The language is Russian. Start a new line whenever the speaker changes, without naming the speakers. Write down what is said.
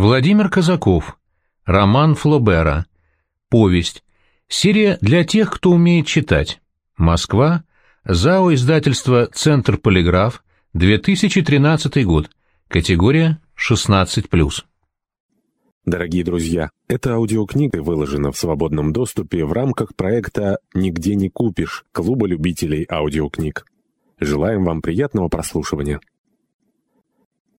Владимир Казаков. Роман Флобера. Повесть. Серия для тех, кто умеет читать. Москва. ЗАО издательство «Центр Полиграф», 2013 год. Категория 16+.
Дорогие друзья, эта аудиокнига выложена в свободном доступе в рамках проекта «Нигде не купишь» Клуба любителей аудиокниг. Желаем вам приятного прослушивания.